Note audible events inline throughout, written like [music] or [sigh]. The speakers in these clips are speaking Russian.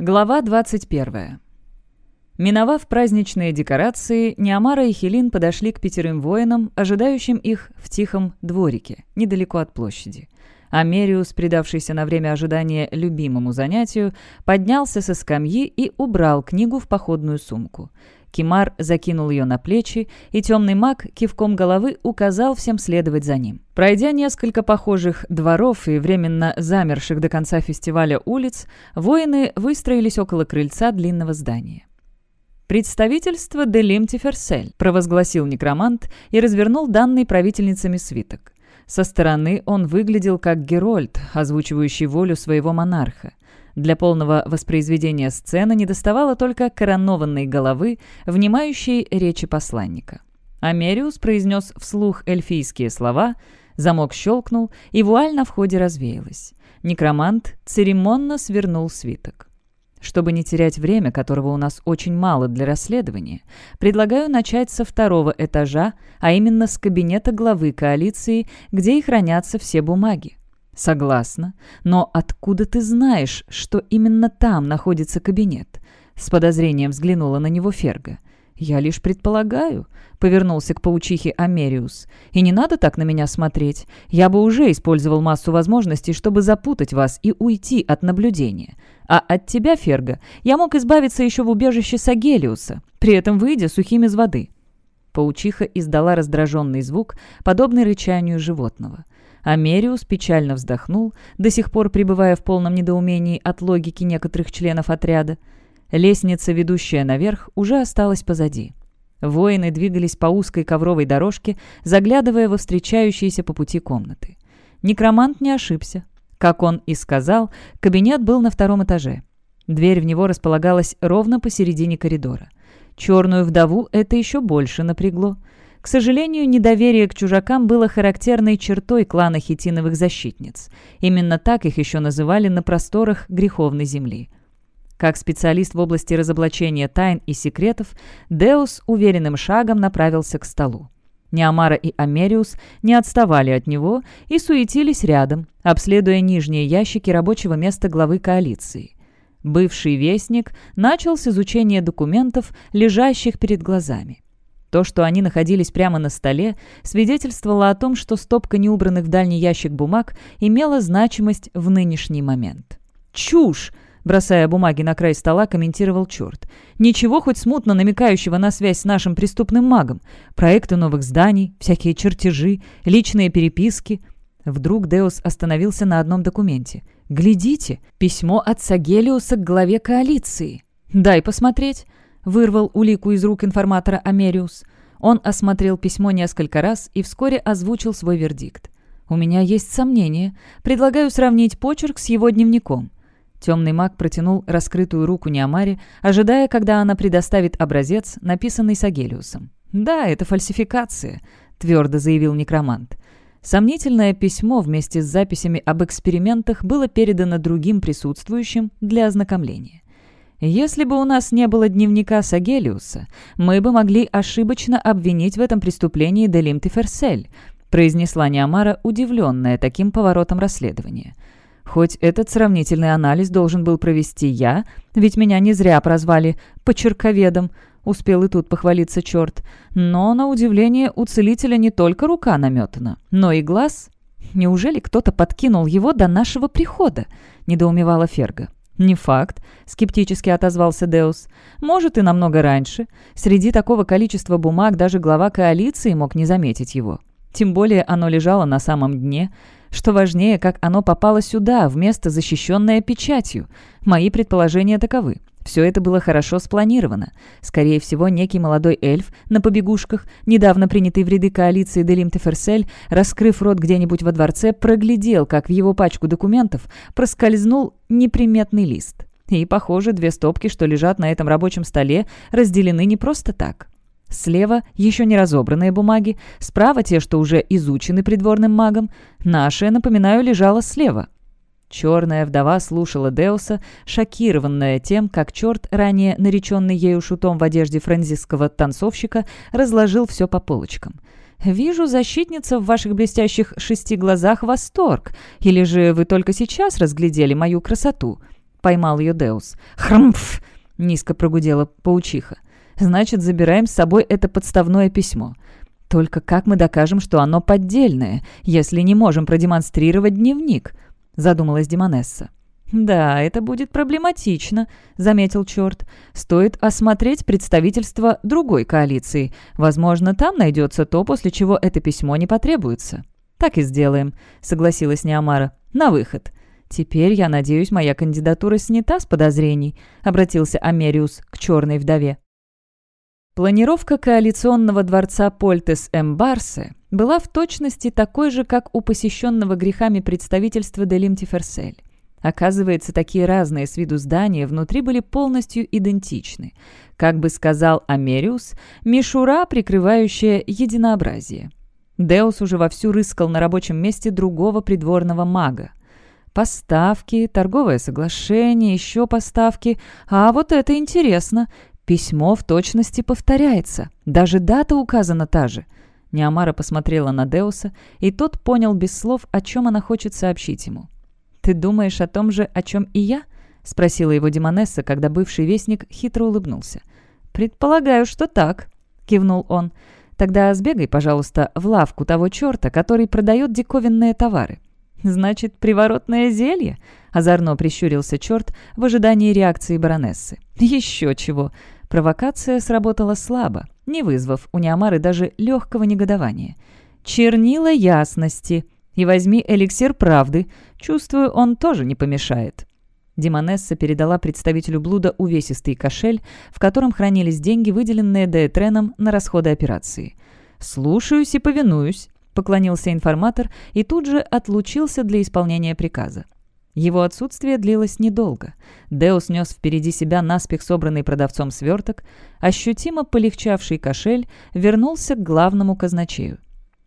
Глава 21. Миновав праздничные декорации, Неамара и Хелин подошли к пятерым воинам, ожидающим их в тихом дворике, недалеко от площади. Америус, предавшийся на время ожидания любимому занятию, поднялся со скамьи и убрал книгу в походную сумку. Кимар закинул ее на плечи, и темный маг кивком головы указал всем следовать за ним. Пройдя несколько похожих дворов и временно замерших до конца фестиваля улиц, воины выстроились около крыльца длинного здания. «Представительство де Лимтиферсель», — провозгласил некромант и развернул данный правительницами свиток. Со стороны он выглядел как Герольд, озвучивающий волю своего монарха. Для полного воспроизведения сцены недоставало только коронованной головы, внимающей речи посланника. Америус произнес вслух эльфийские слова, замок щелкнул, и вуаль на входе развеялась. Некромант церемонно свернул свиток. Чтобы не терять время, которого у нас очень мало для расследования, предлагаю начать со второго этажа, а именно с кабинета главы коалиции, где и хранятся все бумаги. «Согласна. Но откуда ты знаешь, что именно там находится кабинет?» С подозрением взглянула на него Ферга. «Я лишь предполагаю», — повернулся к паучихе Америус. «И не надо так на меня смотреть. Я бы уже использовал массу возможностей, чтобы запутать вас и уйти от наблюдения. А от тебя, Ферга, я мог избавиться еще в убежище Сагелиуса, при этом выйдя сухим из воды». Паучиха издала раздраженный звук, подобный рычанию животного. Америус печально вздохнул, до сих пор пребывая в полном недоумении от логики некоторых членов отряда. Лестница, ведущая наверх, уже осталась позади. Воины двигались по узкой ковровой дорожке, заглядывая во встречающиеся по пути комнаты. Некромант не ошибся. Как он и сказал, кабинет был на втором этаже. Дверь в него располагалась ровно посередине коридора. Черную вдову это еще больше напрягло. К сожалению, недоверие к чужакам было характерной чертой клана хитиновых защитниц. Именно так их еще называли на просторах греховной земли. Как специалист в области разоблачения тайн и секретов, Деус уверенным шагом направился к столу. Неамара и Америус не отставали от него и суетились рядом, обследуя нижние ящики рабочего места главы коалиции. Бывший вестник начал с изучения документов, лежащих перед глазами. То, что они находились прямо на столе, свидетельствовало о том, что стопка неубранных в дальний ящик бумаг имела значимость в нынешний момент. «Чушь!» — бросая бумаги на край стола, комментировал черт. «Ничего хоть смутно намекающего на связь с нашим преступным магом. Проекты новых зданий, всякие чертежи, личные переписки». Вдруг Деус остановился на одном документе. «Глядите, письмо от Сагелиуса к главе коалиции». «Дай посмотреть» вырвал улику из рук информатора Америус. Он осмотрел письмо несколько раз и вскоре озвучил свой вердикт. «У меня есть сомнения. Предлагаю сравнить почерк с его дневником». Темный маг протянул раскрытую руку Неомаре, ожидая, когда она предоставит образец, написанный Сагелиусом. «Да, это фальсификация», — твердо заявил некромант. Сомнительное письмо вместе с записями об экспериментах было передано другим присутствующим для ознакомления. Если бы у нас не было дневника Сагелиуса, мы бы могли ошибочно обвинить в этом преступлении Делим Тиферсель», произнесла Неамара, удивленная таким поворотом расследования. «Хоть этот сравнительный анализ должен был провести я, ведь меня не зря прозвали «почерковедом», успел и тут похвалиться черт. Но, на удивление, у целителя не только рука наметана, но и глаз. Неужели кто-то подкинул его до нашего прихода?» – недоумевала Ферга. «Не факт», — скептически отозвался Деус. «Может, и намного раньше. Среди такого количества бумаг даже глава коалиции мог не заметить его. Тем более оно лежало на самом дне. Что важнее, как оно попало сюда, в место, защищенное печатью. Мои предположения таковы. Все это было хорошо спланировано. Скорее всего, некий молодой эльф на побегушках, недавно принятый в ряды коалиции Делим Теферсель, раскрыв рот где-нибудь во дворце, проглядел, как в его пачку документов проскользнул неприметный лист. И, похоже, две стопки, что лежат на этом рабочем столе, разделены не просто так. Слева еще не разобранные бумаги, справа те, что уже изучены придворным магом. Наша, напоминаю, лежала слева. Черная вдова слушала Деуса, шокированная тем, как черт, ранее нареченный ею шутом в одежде френзисского танцовщика, разложил все по полочкам. «Вижу, защитница в ваших блестящих шести глазах восторг. Или же вы только сейчас разглядели мою красоту?» поймал ее Деус. «Хрмф!» — низко прогудела паучиха. «Значит, забираем с собой это подставное письмо. Только как мы докажем, что оно поддельное, если не можем продемонстрировать дневник?» — задумалась Демонесса. «Да, это будет проблематично», — заметил черт. «Стоит осмотреть представительство другой коалиции. Возможно, там найдется то, после чего это письмо не потребуется». «Так и сделаем», — согласилась Неомара. «На выход». «Теперь, я надеюсь, моя кандидатура снята с подозрений», — обратился Америус к черной вдове. Планировка коалиционного дворца Польтес-Эмбарсе была в точности такой же, как у посещенного грехами представительства Делим-Тиферсель. Оказывается, такие разные с виду здания внутри были полностью идентичны. Как бы сказал Америус, мишура, прикрывающая единообразие. Деус уже вовсю рыскал на рабочем месте другого придворного мага. Поставки, торговое соглашение, еще поставки. А вот это интересно. Письмо в точности повторяется. Даже дата указана та же. Неамара посмотрела на Деуса, и тот понял без слов, о чем она хочет сообщить ему. «Ты думаешь о том же, о чем и я?» — спросила его Демонесса, когда бывший вестник хитро улыбнулся. «Предполагаю, что так», — кивнул он. «Тогда сбегай, пожалуйста, в лавку того черта, который продает диковинные товары». «Значит, приворотное зелье?» — озорно прищурился черт в ожидании реакции баронессы. «Еще чего!» Провокация сработала слабо, не вызвав у Неомары даже легкого негодования. «Чернила ясности!» И возьми эликсир правды. Чувствую, он тоже не помешает». Демонесса передала представителю блуда увесистый кошель, в котором хранились деньги, выделенные Деэтреном на расходы операции. «Слушаюсь и повинуюсь», — поклонился информатор и тут же отлучился для исполнения приказа. Его отсутствие длилось недолго. Деус нес впереди себя наспех собранный продавцом сверток, ощутимо полегчавший кошель вернулся к главному казначею.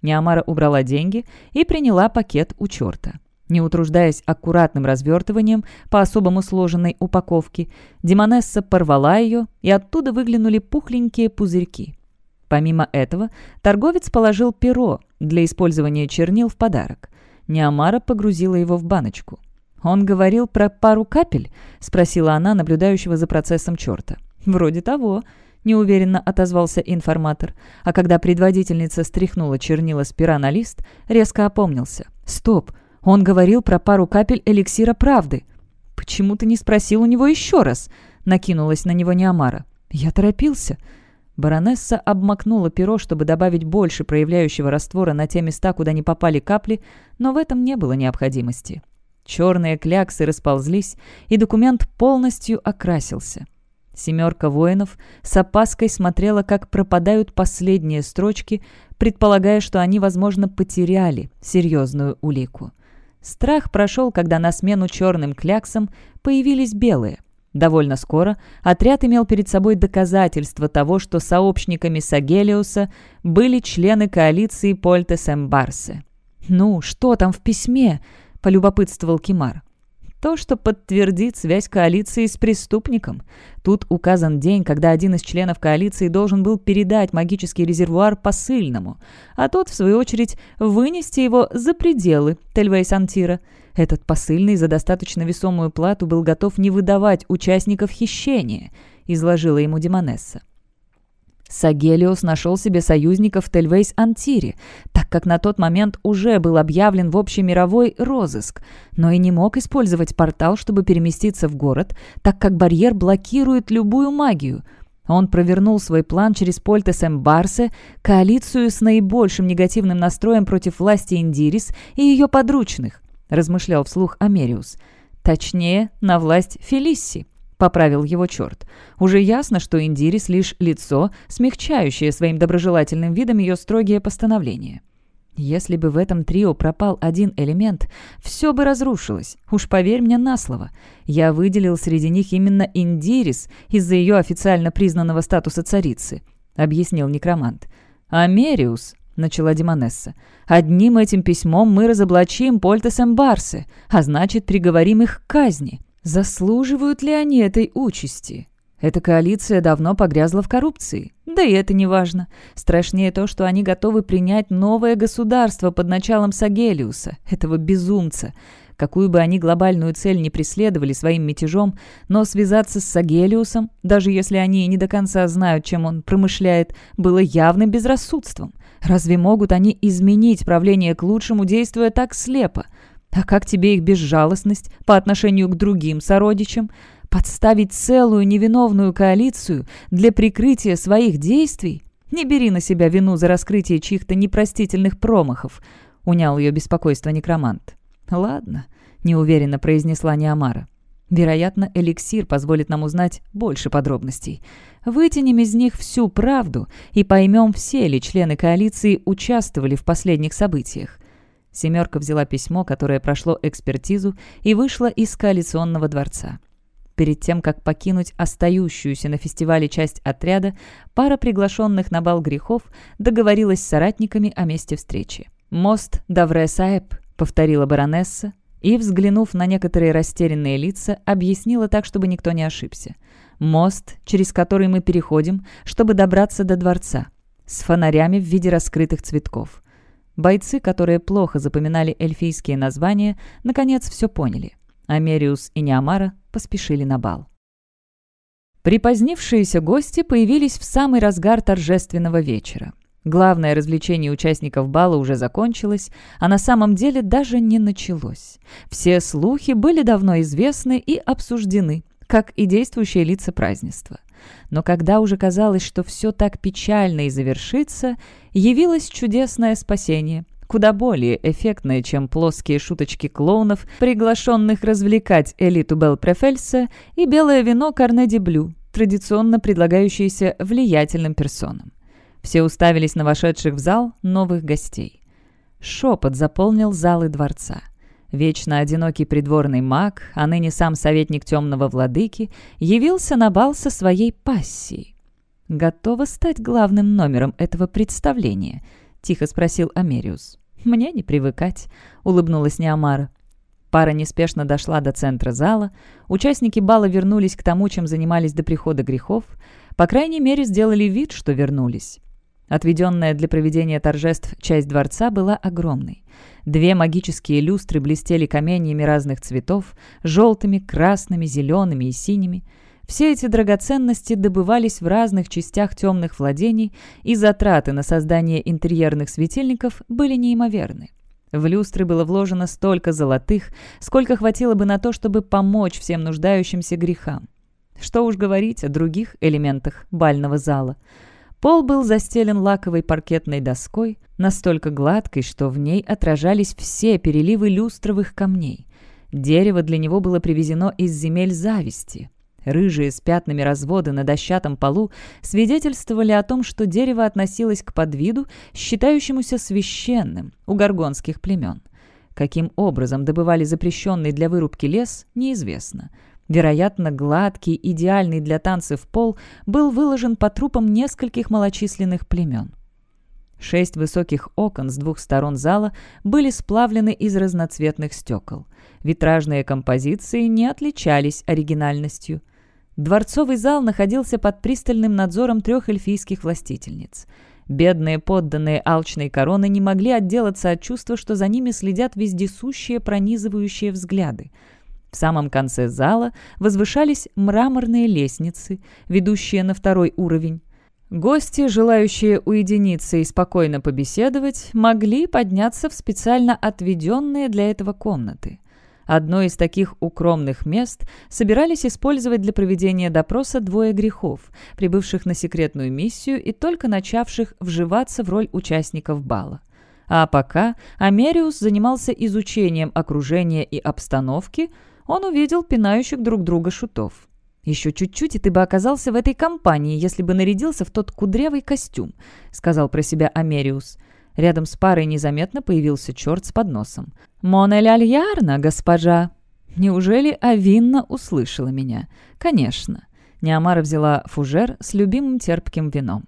Неамара убрала деньги и приняла пакет у черта. Не утруждаясь аккуратным развертыванием по особому сложенной упаковке, Демонесса порвала ее, и оттуда выглянули пухленькие пузырьки. Помимо этого, торговец положил перо для использования чернил в подарок. Неамара погрузила его в баночку. «Он говорил про пару капель?» — спросила она, наблюдающего за процессом черта. «Вроде того», — неуверенно отозвался информатор, а когда предводительница стряхнула чернила с пера на лист, резко опомнился. «Стоп! Он говорил про пару капель эликсира правды!» «Почему ты не спросил у него еще раз?» — накинулась на него Неомара. «Я торопился». Баронесса обмакнула перо, чтобы добавить больше проявляющего раствора на те места, куда не попали капли, но в этом не было необходимости. Черные кляксы расползлись, и документ полностью окрасился. Семерка воинов с опаской смотрела, как пропадают последние строчки, предполагая, что они, возможно, потеряли серьезную улику. Страх прошел, когда на смену черным кляксам появились белые. Довольно скоро отряд имел перед собой доказательство того, что сообщниками Сагелиуса были члены коалиции Польтес-Эмбарсе. «Ну, что там в письме?» — полюбопытствовал Кимар. То, что подтвердит связь коалиции с преступником. Тут указан день, когда один из членов коалиции должен был передать магический резервуар посыльному, а тот, в свою очередь, вынести его за пределы Тельвейс-Антира. Этот посыльный за достаточно весомую плату был готов не выдавать участников хищения, изложила ему Демонесса. Сагелиус нашел себе союзников в Тельвейс-Антире, так как на тот момент уже был объявлен в общемировой розыск, но и не мог использовать портал, чтобы переместиться в город, так как барьер блокирует любую магию. Он провернул свой план через Польтес Эмбарсе, коалицию с наибольшим негативным настроем против власти Индирис и ее подручных, размышлял вслух Америус. Точнее, на власть Фелисси поправил его черт. Уже ясно, что Индирис лишь лицо, смягчающее своим доброжелательным видом ее строгие постановления. Если бы в этом трио пропал один элемент, все бы разрушилось. Уж поверь мне на слово. Я выделил среди них именно Индирис из-за ее официально признанного статуса царицы, объяснил некромант. Америус, начала Демонесса. «Одним этим письмом мы разоблачим Польтес Эмбарсе, а значит, приговорим их к казни. Заслуживают ли они этой участи? Эта коалиция давно погрязла в коррупции. Да и это не важно. Страшнее то, что они готовы принять новое государство под началом Сагелиуса, этого безумца. Какую бы они глобальную цель не преследовали своим мятежом, но связаться с Сагелиусом, даже если они не до конца знают, чем он промышляет, было явным безрассудством. Разве могут они изменить правление к лучшему, действуя так слепо? А как тебе их безжалостность по отношению к другим сородичам? Подставить целую невиновную коалицию для прикрытия своих действий? Не бери на себя вину за раскрытие чьих-то непростительных промахов, унял ее беспокойство некромант. Ладно, неуверенно произнесла Неамара. Вероятно, эликсир позволит нам узнать больше подробностей. Вытянем из них всю правду и поймем, все ли члены коалиции участвовали в последних событиях. «Семерка» взяла письмо, которое прошло экспертизу, и вышла из коалиционного дворца. Перед тем, как покинуть остающуюся на фестивале часть отряда, пара приглашенных на бал грехов договорилась с соратниками о месте встречи. «Мост Давре-Саэб», — повторила баронесса, и, взглянув на некоторые растерянные лица, объяснила так, чтобы никто не ошибся. «Мост, через который мы переходим, чтобы добраться до дворца, с фонарями в виде раскрытых цветков». Бойцы, которые плохо запоминали эльфийские названия, наконец все поняли. Америус и Неамара поспешили на бал. Припозднившиеся гости появились в самый разгар торжественного вечера. Главное развлечение участников бала уже закончилось, а на самом деле даже не началось. Все слухи были давно известны и обсуждены, как и действующие лица празднества. Но когда уже казалось, что все так печально и завершится, явилось чудесное спасение, куда более эффектное, чем плоские шуточки клоунов, приглашенных развлекать элиту Белпрефельса и белое вино Карнеди Блю, традиционно предлагающееся влиятельным персонам. Все уставились на вошедших в зал новых гостей. Шепот заполнил залы дворца. Вечно одинокий придворный маг, а ныне сам советник темного владыки, явился на бал со своей пассией. «Готова стать главным номером этого представления?» — тихо спросил Америус. «Мне не привыкать», — улыбнулась Неамара. Пара неспешно дошла до центра зала. Участники бала вернулись к тому, чем занимались до прихода грехов. По крайней мере, сделали вид, что вернулись. Отведенная для проведения торжеств часть дворца была огромной. Две магические люстры блестели каменьями разных цветов, желтыми, красными, зелеными и синими. Все эти драгоценности добывались в разных частях темных владений, и затраты на создание интерьерных светильников были неимоверны. В люстры было вложено столько золотых, сколько хватило бы на то, чтобы помочь всем нуждающимся грехам. Что уж говорить о других элементах бального зала – Пол был застелен лаковой паркетной доской, настолько гладкой, что в ней отражались все переливы люстровых камней. Дерево для него было привезено из земель зависти. Рыжие с пятнами разводы на дощатом полу свидетельствовали о том, что дерево относилось к подвиду, считающемуся священным у горгонских племен. Каким образом добывали запрещенный для вырубки лес, неизвестно – Вероятно, гладкий, идеальный для танцев пол был выложен по трупам нескольких малочисленных племен. Шесть высоких окон с двух сторон зала были сплавлены из разноцветных стекол. Витражные композиции не отличались оригинальностью. Дворцовый зал находился под пристальным надзором трех эльфийских властительниц. Бедные подданные алчной короны не могли отделаться от чувства, что за ними следят вездесущие пронизывающие взгляды – в самом конце зала возвышались мраморные лестницы, ведущие на второй уровень. Гости, желающие уединиться и спокойно побеседовать, могли подняться в специально отведенные для этого комнаты. Одно из таких укромных мест собирались использовать для проведения допроса двое грехов, прибывших на секретную миссию и только начавших вживаться в роль участников бала. А пока Америус занимался изучением окружения и обстановки – он увидел пинающих друг друга шутов. «Еще чуть-чуть, и ты бы оказался в этой компании, если бы нарядился в тот кудрявый костюм», — сказал про себя Америус. Рядом с парой незаметно появился черт с подносом. «Монель Альярна, госпожа!» Неужели Авинна услышала меня? «Конечно». Неамара взяла фужер с любимым терпким вином.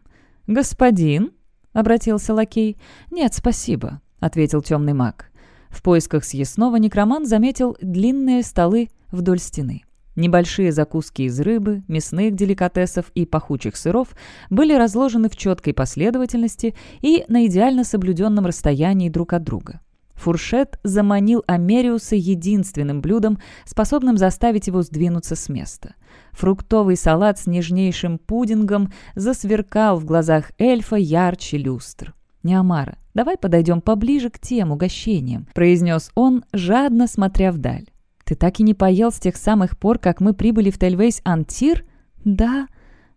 «Господин?» — обратился лакей. «Нет, спасибо», — ответил темный маг. В поисках съестного некроман заметил длинные столы вдоль стены. Небольшие закуски из рыбы, мясных деликатесов и пахучих сыров были разложены в четкой последовательности и на идеально соблюденном расстоянии друг от друга. Фуршет заманил Америуса единственным блюдом, способным заставить его сдвинуться с места. Фруктовый салат с нежнейшим пудингом засверкал в глазах эльфа ярче люстр. «Неамара, давай подойдем поближе к тем угощениям», — произнес он, жадно смотря вдаль. «Ты так и не поел с тех самых пор, как мы прибыли в Тельвейс-Антир?» «Да».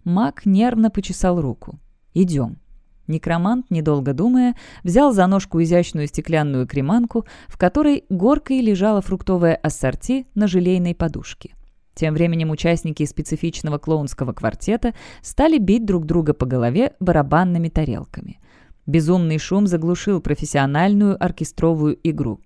Мак нервно почесал руку. «Идем». Некромант, недолго думая, взял за ножку изящную стеклянную креманку, в которой горкой лежала фруктовая ассорти на желейной подушке. Тем временем участники специфичного клоунского квартета стали бить друг друга по голове барабанными тарелками. Безумный шум заглушил профессиональную оркестровую игру.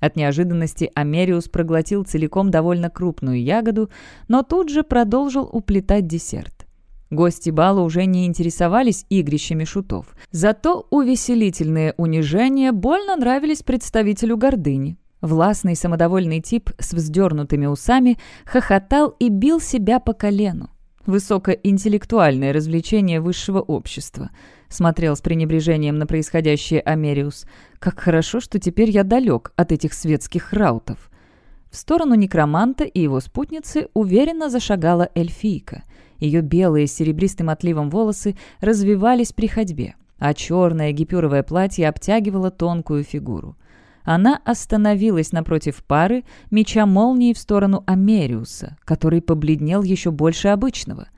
От неожиданности Америус проглотил целиком довольно крупную ягоду, но тут же продолжил уплетать десерт. Гости бала уже не интересовались игрищами шутов. Зато увеселительные унижения больно нравились представителю гордыни. Властный самодовольный тип с вздернутыми усами хохотал и бил себя по колену. Высокоинтеллектуальное развлечение высшего общества. Смотрел с пренебрежением на происходящее Америус. Как хорошо, что теперь я далек от этих светских раутов. В сторону некроманта и его спутницы уверенно зашагала эльфийка. Ее белые с серебристым отливом волосы развивались при ходьбе, а черное гипюровое платье обтягивало тонкую фигуру. Она остановилась напротив пары, меча молнии в сторону Америуса, который побледнел еще больше обычного.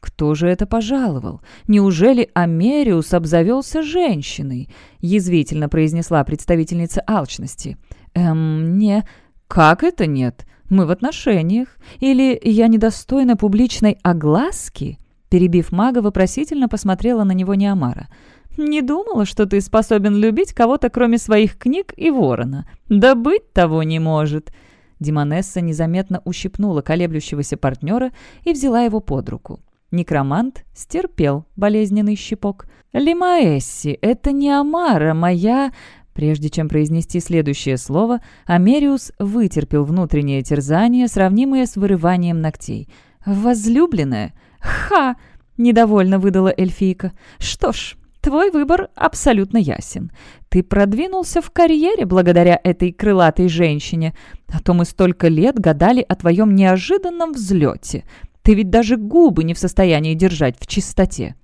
«Кто же это пожаловал? Неужели Америус обзавелся женщиной?» — язвительно произнесла представительница алчности. «Эм, не... Как это нет? Мы в отношениях? Или я недостойна публичной огласки?» Перебив мага, вопросительно посмотрела на него Неомара. «Не думала, что ты способен любить кого-то, кроме своих книг и ворона. Да быть того не может!» Димонесса незаметно ущипнула колеблющегося партнера и взяла его под руку. Некромант стерпел болезненный щипок. «Лимаэсси, это не Амара, моя...» Прежде чем произнести следующее слово, Америус вытерпел внутреннее терзание, сравнимое с вырыванием ногтей. «Возлюбленная? Ха!» — недовольно выдала эльфийка. «Что ж, твой выбор абсолютно ясен. Ты продвинулся в карьере благодаря этой крылатой женщине, а то мы столько лет гадали о твоем неожиданном взлете. Ты ведь даже губы не в состоянии держать в чистоте».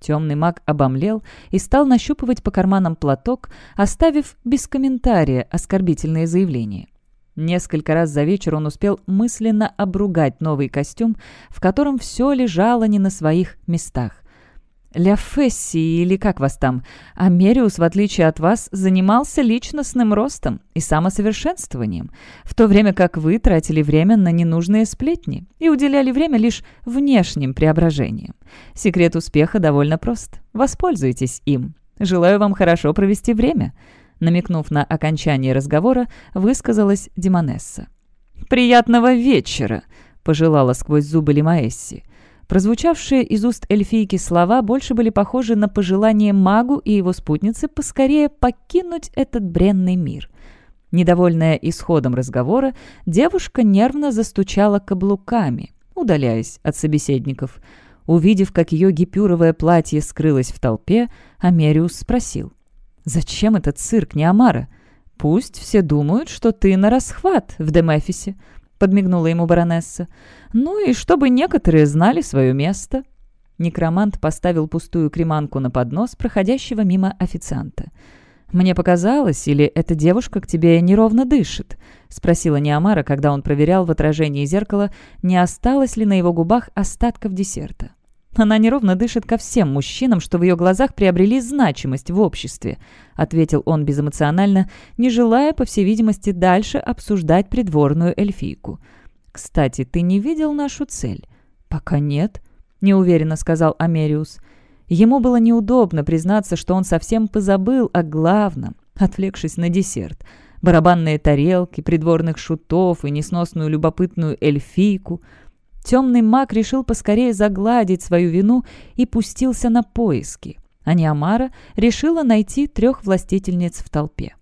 Темный маг обомлел и стал нащупывать по карманам платок, оставив без комментария оскорбительное заявление. Несколько раз за вечер он успел мысленно обругать новый костюм, в котором все лежало не на своих местах. Ля Фесси, или как вас там, Америус, в отличие от вас, занимался личностным ростом и самосовершенствованием, в то время как вы тратили время на ненужные сплетни и уделяли время лишь внешним преображениям. Секрет успеха довольно прост. Воспользуйтесь им. Желаю вам хорошо провести время». Намекнув на окончание разговора, высказалась Димонесса. «Приятного вечера!» — пожелала сквозь зубы Лимаэсси. Прозвучавшие из уст эльфийки слова больше были похожи на пожелание магу и его спутнице поскорее покинуть этот бренный мир. Недовольная исходом разговора, девушка нервно застучала каблуками, удаляясь от собеседников. Увидев, как ее гипюровое платье скрылось в толпе, Америус спросил. «Зачем этот цирк, Неомара? Пусть все думают, что ты на расхват в Демефисе. — подмигнула ему баронесса. «Ну и чтобы некоторые знали свое место». Некромант поставил пустую креманку на поднос проходящего мимо официанта. «Мне показалось, или эта девушка к тебе неровно дышит?» — спросила Неомара, когда он проверял в отражении зеркала, не осталось ли на его губах остатков десерта. «Она неровно дышит ко всем мужчинам, что в ее глазах приобрели значимость в обществе», — ответил он безэмоционально, не желая, по всей видимости, дальше обсуждать придворную эльфийку. «Кстати, ты не видел нашу цель?» «Пока нет», — неуверенно сказал Америус. Ему было неудобно признаться, что он совсем позабыл о главном, отвлекшись на десерт. Барабанные тарелки, придворных шутов и несносную любопытную эльфийку — Темный маг решил поскорее загладить свою вину и пустился на поиски. А Неамара решила найти трех властительниц в толпе.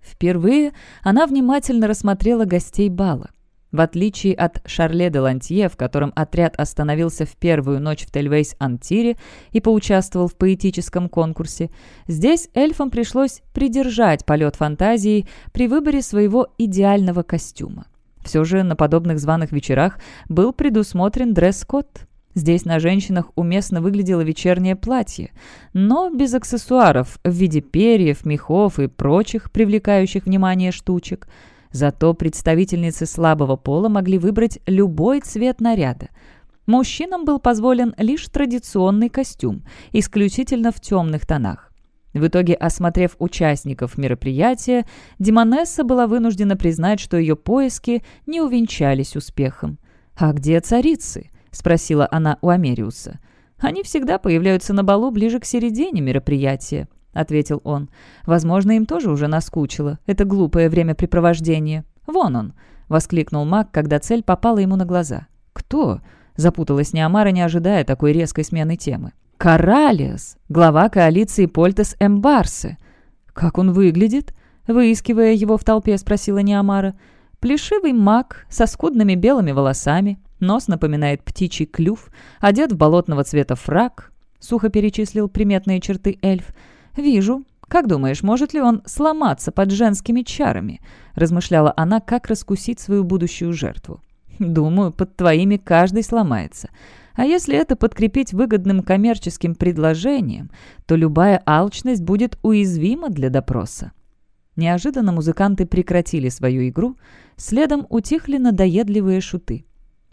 Впервые она внимательно рассмотрела гостей бала. В отличие от Шарле де Лантье, в котором отряд остановился в первую ночь в Тельвейс-Антире и поучаствовал в поэтическом конкурсе, здесь эльфам пришлось придержать полет фантазии при выборе своего идеального костюма. Все же на подобных званых вечерах был предусмотрен дресс-код. Здесь на женщинах уместно выглядело вечернее платье, но без аксессуаров в виде перьев, мехов и прочих привлекающих внимание штучек – Зато представительницы слабого пола могли выбрать любой цвет наряда. Мужчинам был позволен лишь традиционный костюм, исключительно в темных тонах. В итоге, осмотрев участников мероприятия, Демонесса была вынуждена признать, что ее поиски не увенчались успехом. «А где царицы?» — спросила она у Америуса. «Они всегда появляются на балу ближе к середине мероприятия», — ответил он. «Возможно, им тоже уже наскучило. Это глупое времяпрепровождение. Вон он!» — воскликнул маг, когда цель попала ему на глаза. «Кто?» — запуталась Неомара, не ожидая такой резкой смены темы. «Коралиас, глава коалиции Польтес Эмбарсе». «Как он выглядит?» — выискивая его в толпе, спросила Неомара. «Плешивый маг со скудными белыми волосами, нос напоминает птичий клюв, одет в болотного цвета фраг», — сухо перечислил приметные черты эльф — «Вижу. Как думаешь, может ли он сломаться под женскими чарами?» – размышляла она, как раскусить свою будущую жертву. «Думаю, под твоими каждый сломается. А если это подкрепить выгодным коммерческим предложением, то любая алчность будет уязвима для допроса». Неожиданно музыканты прекратили свою игру, следом утихли надоедливые шуты.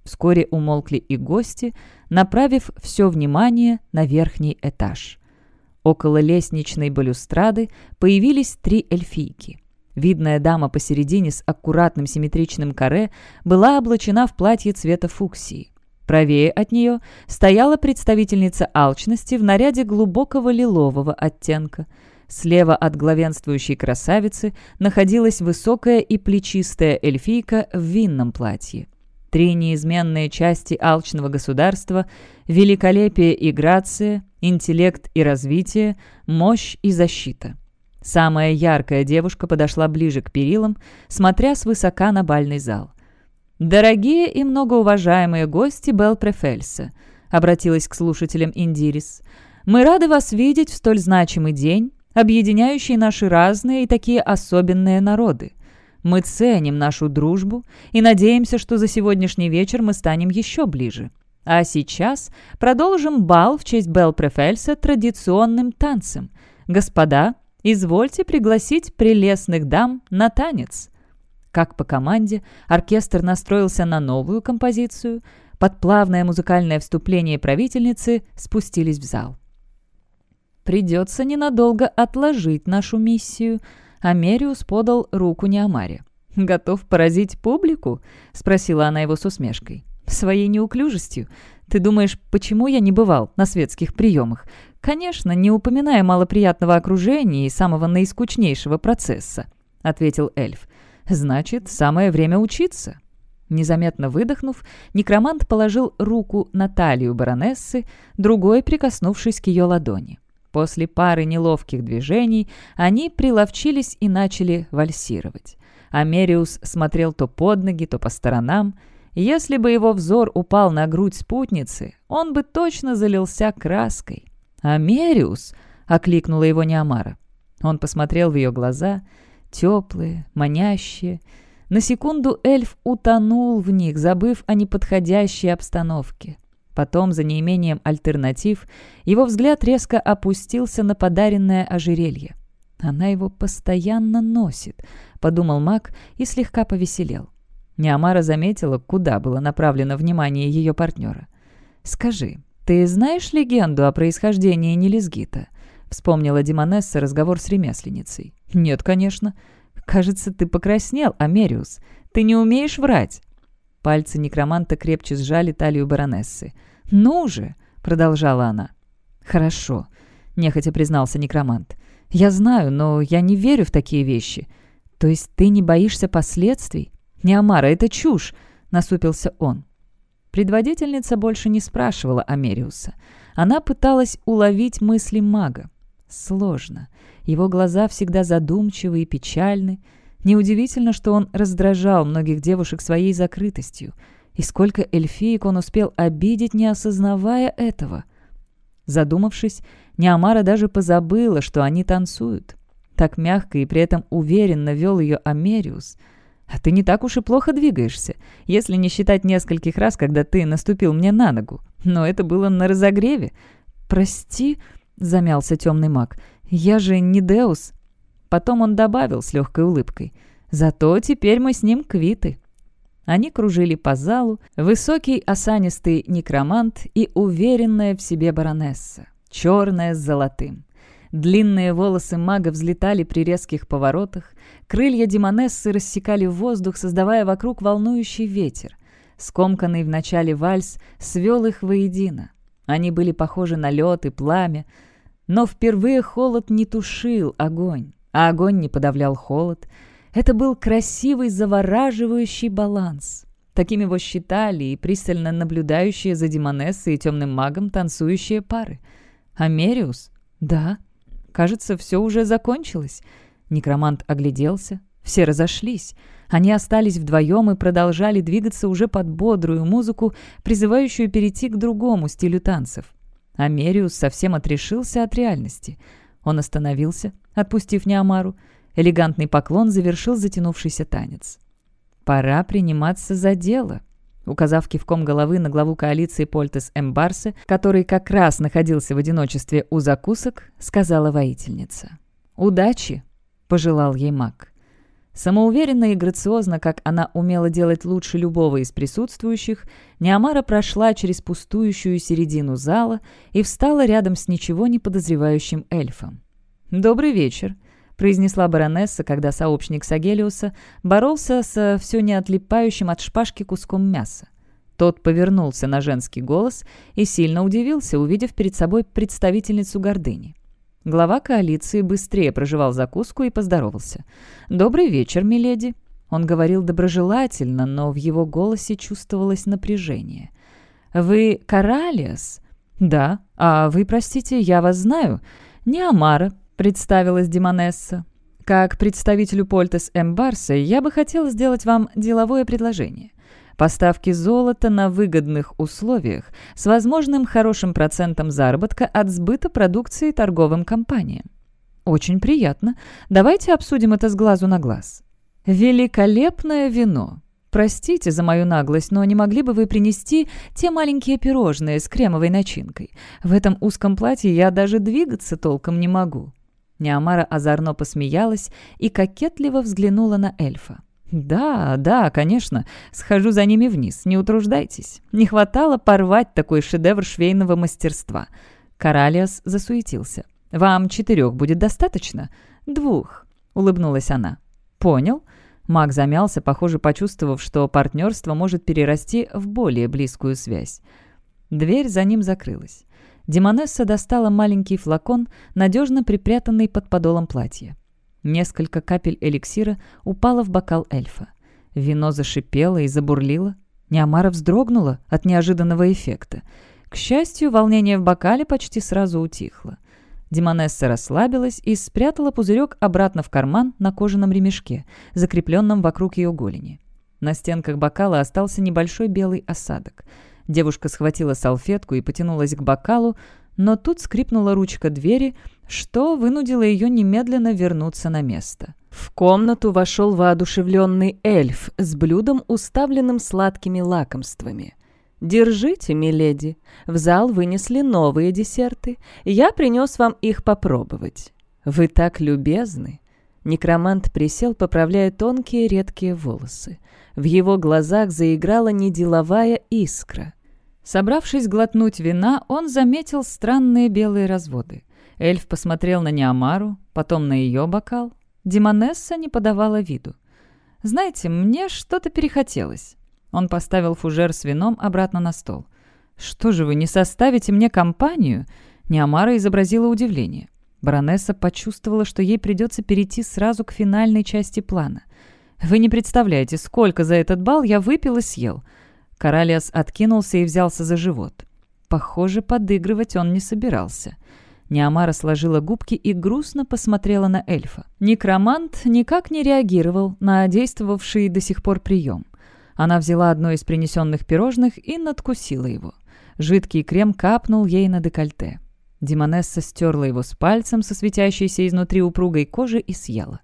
Вскоре умолкли и гости, направив все внимание на верхний этаж – Около лестничной балюстрады появились три эльфийки. Видная дама посередине с аккуратным симметричным каре была облачена в платье цвета фуксии. Правее от нее стояла представительница алчности в наряде глубокого лилового оттенка. Слева от главенствующей красавицы находилась высокая и плечистая эльфийка в винном платье. Три неизменные части алчного государства – великолепие и грация, интеллект и развитие, мощь и защита. Самая яркая девушка подошла ближе к перилам, смотря свысока на бальный зал. «Дорогие и многоуважаемые гости Белпрефельса», — обратилась к слушателям Индирис, «мы рады вас видеть в столь значимый день, объединяющий наши разные и такие особенные народы. Мы ценим нашу дружбу и надеемся, что за сегодняшний вечер мы станем еще ближе. А сейчас продолжим бал в честь Белпрефельса традиционным танцем. Господа, извольте пригласить прелестных дам на танец». Как по команде, оркестр настроился на новую композицию. Под плавное музыкальное вступление правительницы спустились в зал. «Придется ненадолго отложить нашу миссию», Америус подал руку Неомаре. «Готов поразить публику?» — спросила она его с усмешкой. «Своей неуклюжестью. Ты думаешь, почему я не бывал на светских приемах? Конечно, не упоминая малоприятного окружения и самого наискучнейшего процесса», — ответил эльф. «Значит, самое время учиться». Незаметно выдохнув, некромант положил руку на талию баронессы, другой прикоснувшись к ее ладони. После пары неловких движений они приловчились и начали вальсировать. Америус смотрел то под ноги, то по сторонам. Если бы его взор упал на грудь спутницы, он бы точно залился краской. «Америус!» — окликнула его Неомара. Он посмотрел в ее глаза, теплые, манящие. На секунду эльф утонул в них, забыв о неподходящей обстановке. Потом, за неимением альтернатив, его взгляд резко опустился на подаренное ожерелье. «Она его постоянно носит», — подумал маг и слегка повеселел. Неамара заметила, куда было направлено внимание ее партнера. «Скажи, ты знаешь легенду о происхождении Нелизгита?» — вспомнила Димонесса разговор с ремесленницей. «Нет, конечно. Кажется, ты покраснел, Америус. Ты не умеешь врать». Пальцы некроманта крепче сжали талию баронессы. «Ну же!» — продолжала она. «Хорошо», — нехотя признался некромант. «Я знаю, но я не верю в такие вещи. То есть ты не боишься последствий? Неомара, это чушь!» — насупился он. Предводительница больше не спрашивала Америуса. Она пыталась уловить мысли мага. Сложно. Его глаза всегда задумчивы и печальны. Неудивительно, что он раздражал многих девушек своей закрытостью. И сколько эльфиек он успел обидеть, не осознавая этого. Задумавшись, Неамара даже позабыла, что они танцуют. Так мягко и при этом уверенно вел ее Америус. «А ты не так уж и плохо двигаешься, если не считать нескольких раз, когда ты наступил мне на ногу. Но это было на разогреве. Прости», — замялся темный маг, — «я же не Деус». Потом он добавил с легкой улыбкой, «Зато теперь мы с ним квиты». Они кружили по залу, высокий осанистый некромант и уверенная в себе баронесса, черная с золотым. Длинные волосы мага взлетали при резких поворотах, крылья демонессы рассекали воздух, создавая вокруг волнующий ветер. Скомканный в начале вальс свел их воедино. Они были похожи на лед и пламя, но впервые холод не тушил огонь, а огонь не подавлял холод — это был красивый, завораживающий баланс. Таким его считали и пристально наблюдающие за Демонессой и темным магом танцующие пары. Америус? Да. Кажется, все уже закончилось. Некромант огляделся. Все разошлись. Они остались вдвоем и продолжали двигаться уже под бодрую музыку, призывающую перейти к другому стилю танцев. Америус совсем отрешился от реальности. Он остановился, отпустив Неамару, Элегантный поклон завершил затянувшийся танец. «Пора приниматься за дело», указав кивком головы на главу коалиции Польтес Эмбарсе, который как раз находился в одиночестве у закусок, сказала воительница. «Удачи!» — пожелал ей маг. Самоуверенно и грациозно, как она умела делать лучше любого из присутствующих, Неамара прошла через пустующую середину зала и встала рядом с ничего не подозревающим эльфом. «Добрый вечер», произнесла баронесса, когда сообщник Сагелиуса боролся с все не отлипающим от шпажки куском мяса. Тот повернулся на женский голос и сильно удивился, увидев перед собой представительницу гордыни. Глава коалиции быстрее проживал закуску и поздоровался. «Добрый вечер, миледи». Он говорил доброжелательно, но в его голосе чувствовалось напряжение. «Вы Каралиас?» «Да. А вы, простите, я вас знаю. Не Амара, — представилась Димонесса. «Как представителю Польтес Эмбарса я бы хотела сделать вам деловое предложение. Поставки золота на выгодных условиях с возможным хорошим процентом заработка от сбыта продукции торговым компаниям. Очень приятно. Давайте обсудим это с глазу на глаз. Великолепное вино. Простите за мою наглость, но не могли бы вы принести те маленькие пирожные с кремовой начинкой? В этом узком платье я даже двигаться толком не могу. Неамара озорно посмеялась и кокетливо взглянула на эльфа. «Да, да, конечно. Схожу за ними вниз. Не утруждайтесь. Не хватало порвать такой шедевр швейного мастерства». Каралиас засуетился. «Вам четырех будет достаточно?» «Двух», — улыбнулась она. «Понял». Маг замялся, похоже, почувствовав, что партнерство может перерасти в более близкую связь. Дверь за ним закрылась. Демонесса достала маленький флакон, надежно припрятанный под подолом платья. Несколько капель эликсира упало в бокал эльфа. Вино зашипело и забурлило. Неамара вздрогнула от неожиданного эффекта. К счастью, волнение в бокале почти сразу утихло. Демонесса расслабилась и спрятала пузырек обратно в карман на кожаном ремешке, закрепленном вокруг ее голени. На стенках бокала остался небольшой белый осадок — Девушка схватила салфетку и потянулась к бокалу, но тут скрипнула ручка двери, что вынудило ее немедленно вернуться на место. В комнату вошел воодушевленный эльф с блюдом, уставленным сладкими лакомствами. «Держите, миледи, в зал вынесли новые десерты. Я принес вам их попробовать. Вы так любезны!» Некромант присел, поправляя тонкие редкие волосы. В его глазах заиграла неделовая искра. Собравшись глотнуть вина, он заметил странные белые разводы. Эльф посмотрел на Неамару, потом на ее бокал. Демонесса не подавала виду. «Знаете, мне что-то перехотелось». Он поставил фужер с вином обратно на стол. «Что же вы, не составите мне компанию?» Неамара изобразила удивление. Баронесса почувствовала, что ей придется перейти сразу к финальной части плана. «Вы не представляете, сколько за этот бал я выпил и съел. Коралиас откинулся и взялся за живот. Похоже, подыгрывать он не собирался. Неамара сложила губки и грустно посмотрела на эльфа. Некромант никак не реагировал на действовавший до сих пор прием. Она взяла одно из принесенных пирожных и надкусила его. Жидкий крем капнул ей на декольте. Демонесса стерла его с пальцем со светящейся изнутри упругой кожи и съела.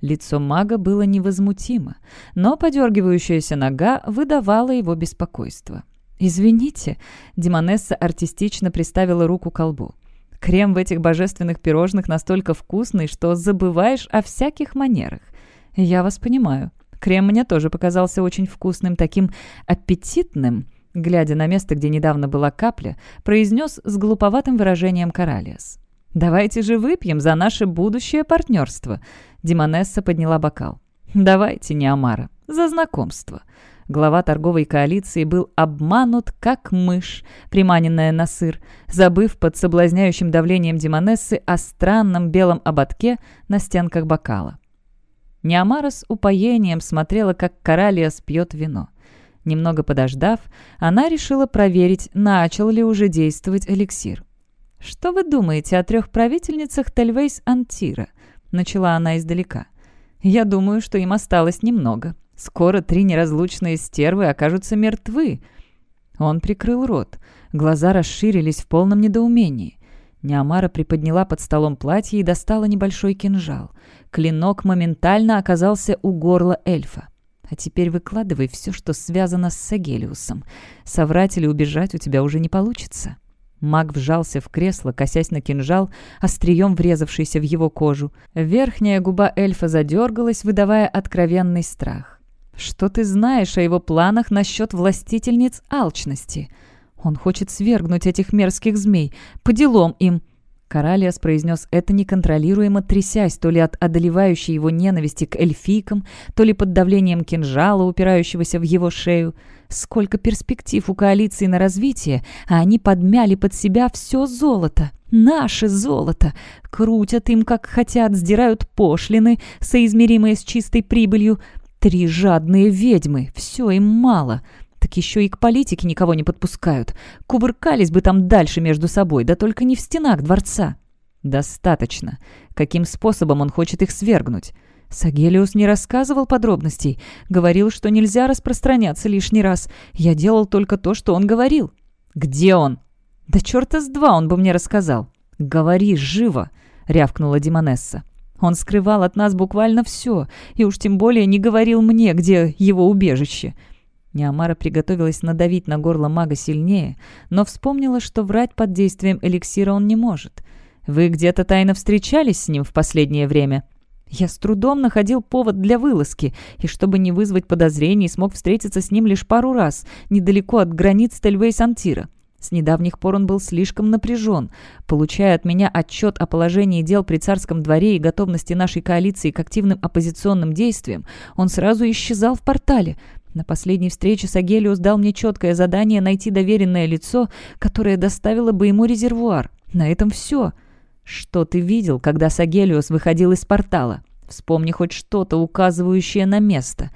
Лицо мага было невозмутимо, но подергивающаяся нога выдавала его беспокойство. «Извините», — Демонесса артистично приставила руку к колбу. «Крем в этих божественных пирожных настолько вкусный, что забываешь о всяких манерах. Я вас понимаю. Крем мне тоже показался очень вкусным, таким аппетитным», глядя на место, где недавно была капля, произнес с глуповатым выражением Коралиас. «Давайте же выпьем за наше будущее партнерство». Димонесса подняла бокал. «Давайте, Неомара, за знакомство». Глава торговой коалиции был обманут, как мышь, приманенная на сыр, забыв под соблазняющим давлением Димонессы о странном белом ободке на стенках бокала. Неомара с упоением смотрела, как Коралиас пьет вино. Немного подождав, она решила проверить, начал ли уже действовать эликсир. «Что вы думаете о трех правительницах Тельвейс Антира?» — начала она издалека. «Я думаю, что им осталось немного. Скоро три неразлучные стервы окажутся мертвы». Он прикрыл рот. Глаза расширились в полном недоумении. Неамара приподняла под столом платье и достала небольшой кинжал. Клинок моментально оказался у горла эльфа. «А теперь выкладывай все, что связано с Сагелиусом. Соврать или убежать у тебя уже не получится». Маг вжался в кресло, косясь на кинжал, острием врезавшийся в его кожу. Верхняя губа эльфа задергалась, выдавая откровенный страх. «Что ты знаешь о его планах насчет властительниц алчности? Он хочет свергнуть этих мерзких змей, по делам им». Коралиас произнес это неконтролируемо, трясясь то ли от одолевающей его ненависти к эльфийкам, то ли под давлением кинжала, упирающегося в его шею. Сколько перспектив у коалиции на развитие, а они подмяли под себя все золото. Наше золото! Крутят им, как хотят, сдирают пошлины, соизмеримые с чистой прибылью. Три жадные ведьмы, все им мало. Так еще и к политике никого не подпускают. Кувыркались бы там дальше между собой, да только не в стенах дворца. Достаточно. Каким способом он хочет их свергнуть? Сагелиус не рассказывал подробностей. Говорил, что нельзя распространяться лишний раз. Я делал только то, что он говорил. «Где он?» «Да черта с два он бы мне рассказал». «Говори живо!» — рявкнула Димонесса. Он скрывал от нас буквально все, и уж тем более не говорил мне, где его убежище. Неамара приготовилась надавить на горло мага сильнее, но вспомнила, что врать под действием эликсира он не может. «Вы где-то тайно встречались с ним в последнее время?» Я с трудом находил повод для вылазки, и чтобы не вызвать подозрений, смог встретиться с ним лишь пару раз, недалеко от границ Тельвейс-Антира. С недавних пор он был слишком напряжен. Получая от меня отчет о положении дел при царском дворе и готовности нашей коалиции к активным оппозиционным действиям, он сразу исчезал в портале. На последней встрече Сагелиус дал мне четкое задание найти доверенное лицо, которое доставило бы ему резервуар. На этом все. Что ты видел, когда Сагелиус выходил из портала? Вспомни хоть что-то, указывающее на место.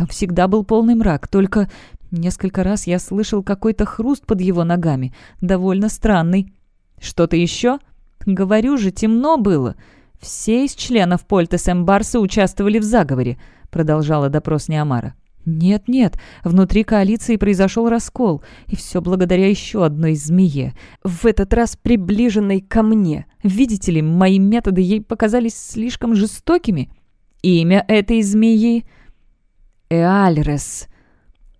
Там всегда был полный мрак, только несколько раз я слышал какой-то хруст под его ногами, довольно странный. Что-то еще? Говорю же, темно было. Все из членов Польтес Эмбарса участвовали в заговоре, продолжала допрос Неомара. Нет-нет, внутри коалиции произошел раскол, и все благодаря еще одной змее, в этот раз приближенной ко мне. Видите ли, мои методы ей показались слишком жестокими. Имя этой змеи — Эальрес.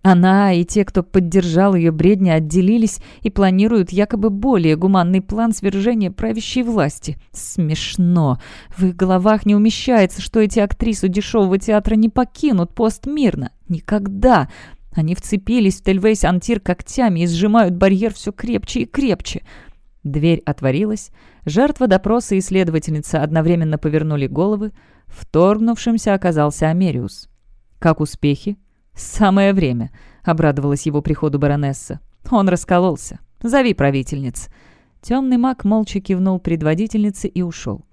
Она и те, кто поддержал ее бредни, отделились и планируют якобы более гуманный план свержения правящей власти. Смешно. В их головах не умещается, что эти актрисы дешевого театра не покинут пост мирно. Никогда. Они вцепились в Тельвейс Антир когтями и сжимают барьер все крепче и крепче. Дверь отворилась. Жертва допроса и следовательница одновременно повернули головы. Вторгнувшимся оказался Америус. «Как успехи?» «Самое время», — обрадовалась его приходу баронесса. «Он раскололся. Зови правительниц». Темный маг молча кивнул предводительнице и ушел.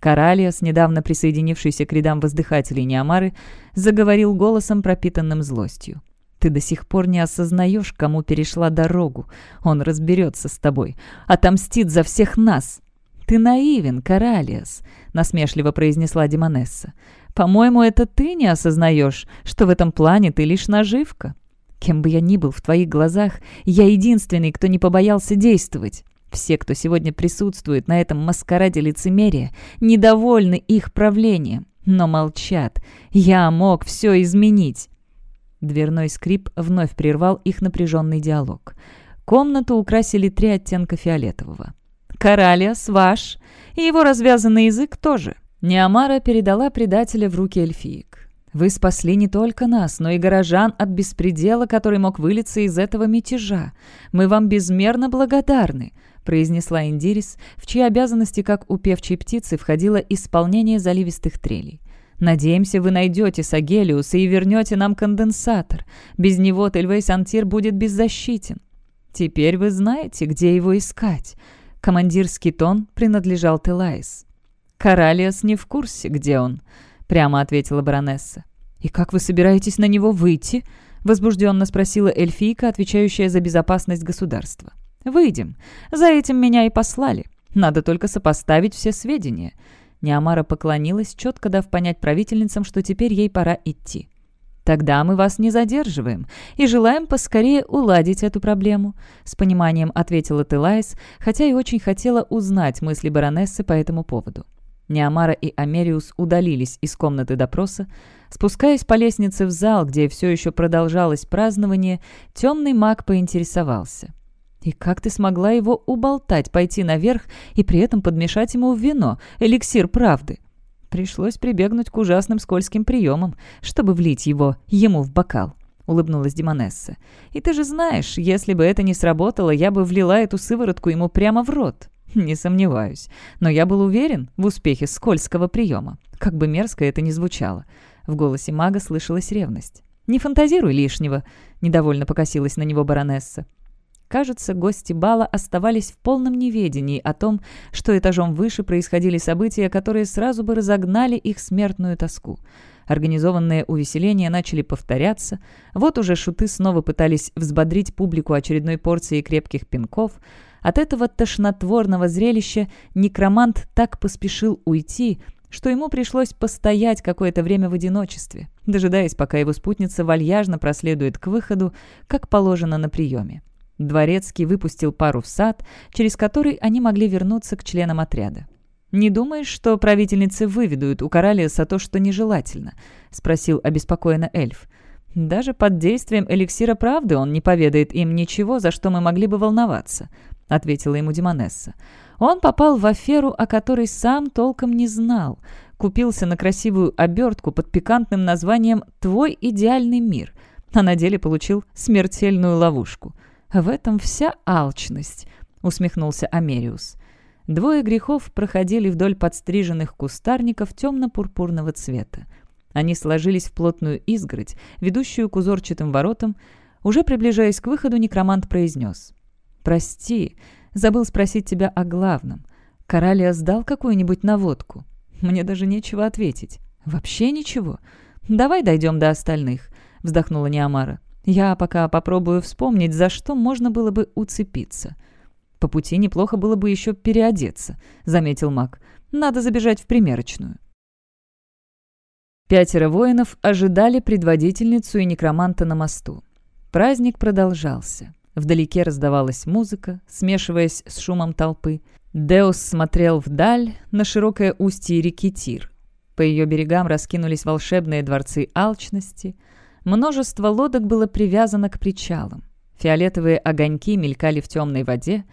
Коралиас, недавно присоединившийся к рядам воздыхателей Неомары, заговорил голосом, пропитанным злостью. «Ты до сих пор не осознаешь, кому перешла дорогу. Он разберется с тобой. Отомстит за всех нас. «Ты наивен, Каралиас», — насмешливо произнесла Демонесса. «По-моему, это ты не осознаешь, что в этом плане ты лишь наживка. Кем бы я ни был в твоих глазах, я единственный, кто не побоялся действовать. Все, кто сегодня присутствует на этом маскараде лицемерия, недовольны их правлением, но молчат. Я мог все изменить». Дверной скрип вновь прервал их напряженный диалог. Комнату украсили три оттенка фиолетового. «Коралиас ваш, и его развязанный язык тоже». Неамара передала предателя в руки эльфиек. «Вы спасли не только нас, но и горожан от беспредела, который мог вылиться из этого мятежа. Мы вам безмерно благодарны», — произнесла Индирис, в чьи обязанности, как у певчей птицы, входило исполнение заливистых трелей. Надеемся, вы найдете Сагелиуса и вернете нам конденсатор. Без него Тельвейс Антир будет беззащитен. Теперь вы знаете, где его искать. Командирский тон принадлежал Телайс. «Коралиас не в курсе, где он», — прямо ответила баронесса. «И как вы собираетесь на него выйти?» — возбужденно спросила эльфийка, отвечающая за безопасность государства. «Выйдем. За этим меня и послали. Надо только сопоставить все сведения. Неамара поклонилась, четко дав понять правительницам, что теперь ей пора идти. «Тогда мы вас не задерживаем и желаем поскорее уладить эту проблему», — с пониманием ответила Телайс, хотя и очень хотела узнать мысли баронессы по этому поводу. Неамара и Америус удалились из комнаты допроса. Спускаясь по лестнице в зал, где все еще продолжалось празднование, темный маг поинтересовался. И как ты смогла его уболтать, пойти наверх и при этом подмешать ему в вино, эликсир правды? Пришлось прибегнуть к ужасным скользким приемам, чтобы влить его ему в бокал. — улыбнулась Демонесса. «И ты же знаешь, если бы это не сработало, я бы влила эту сыворотку ему прямо в рот. [laughs] Не сомневаюсь. Но я был уверен в успехе скользкого приема. Как бы мерзко это ни звучало». В голосе мага слышалась ревность. «Не фантазируй лишнего», — недовольно покосилась на него баронесса. Кажется, гости бала оставались в полном неведении о том, что этажом выше происходили события, которые сразу бы разогнали их смертную тоску. Организованные увеселения начали повторяться. Вот уже шуты снова пытались взбодрить публику очередной порцией крепких пинков. От этого тошнотворного зрелища некромант так поспешил уйти, что ему пришлось постоять какое-то время в одиночестве, дожидаясь, пока его спутница вальяжно проследует к выходу, как положено на приеме. Дворецкий выпустил пару в сад, через который они могли вернуться к членам отряда. «Не думаешь, что правительницы выведут у Коралиуса то, что нежелательно?» — спросил обеспокоенно эльф. «Даже под действием эликсира правды он не поведает им ничего, за что мы могли бы волноваться», — ответила ему Демонесса. «Он попал в аферу, о которой сам толком не знал. Купился на красивую обертку под пикантным названием «Твой идеальный мир», а на деле получил смертельную ловушку. В этом вся алчность», — усмехнулся Америус. Двое грехов проходили вдоль подстриженных кустарников темно-пурпурного цвета. Они сложились в плотную изгородь, ведущую к узорчатым воротам. Уже приближаясь к выходу, некромант произнес. «Прости, забыл спросить тебя о главном. Коралия сдал какую-нибудь наводку? Мне даже нечего ответить. Вообще ничего. Давай дойдем до остальных», — вздохнула Неамара. Я пока попробую вспомнить, за что можно было бы уцепиться. По пути неплохо было бы еще переодеться, заметил маг. Надо забежать в примерочную. Пятеро воинов ожидали предводительницу и некроманта на мосту. Праздник продолжался. Вдалеке раздавалась музыка, смешиваясь с шумом толпы. Деус смотрел вдаль на широкое устье реки Тир. По ее берегам раскинулись волшебные дворцы алчности — Множество лодок было привязано к причалам. Фиолетовые огоньки мелькали в темной воде.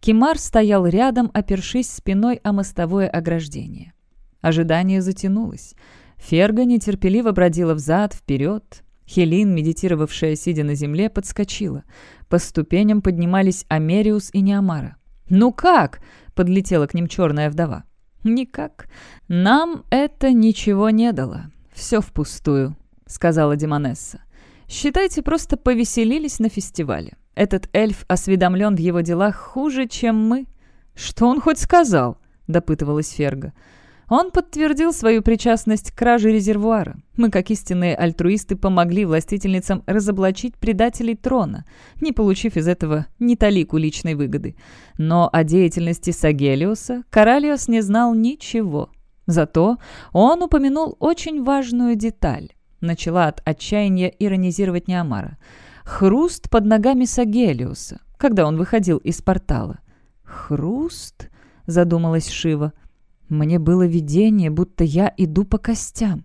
Кимар стоял рядом, опершись спиной о мостовое ограждение. Ожидание затянулось. Ферга нетерпеливо бродила взад-вперед. Хелин, медитировавшая, сидя на земле, подскочила. По ступеням поднимались Америус и Неомара. «Ну как?» — подлетела к ним черная вдова. «Никак. Нам это ничего не дало. Все впустую», сказала Демонесса. «Считайте, просто повеселились на фестивале. Этот эльф осведомлен в его делах хуже, чем мы». «Что он хоть сказал?» — допытывалась Ферга. Он подтвердил свою причастность к краже резервуара. Мы, как истинные альтруисты, помогли властительницам разоблачить предателей трона, не получив из этого ни талику личной выгоды. Но о деятельности Сагелиуса Коралиос не знал ничего. Зато он упомянул очень важную деталь. Начала от отчаяния иронизировать Неомара. Хруст под ногами Сагелиуса, когда он выходил из портала. «Хруст?» — задумалась Шива. Мне было видение, будто я иду по костям.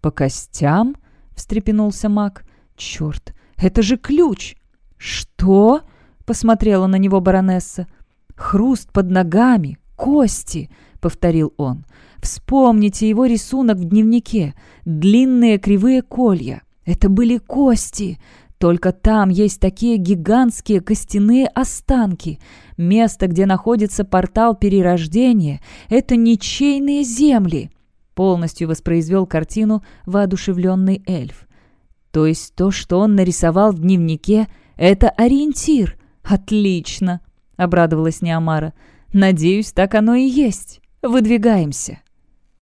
«По костям?» — встрепенулся маг. «Черт, это же ключ!» «Что?» — посмотрела на него баронесса. «Хруст под ногами, кости!» — повторил он. «Вспомните его рисунок в дневнике. Длинные кривые колья. Это были кости. Только там есть такие гигантские костяные останки. Место, где находится портал перерождения, это ничейные земли. Полностью воспроизвел картину воодушевленный эльф. То есть то, что он нарисовал в дневнике, это ориентир. Отлично, обрадовалась Неомара. Надеюсь, так оно и есть. Выдвигаемся.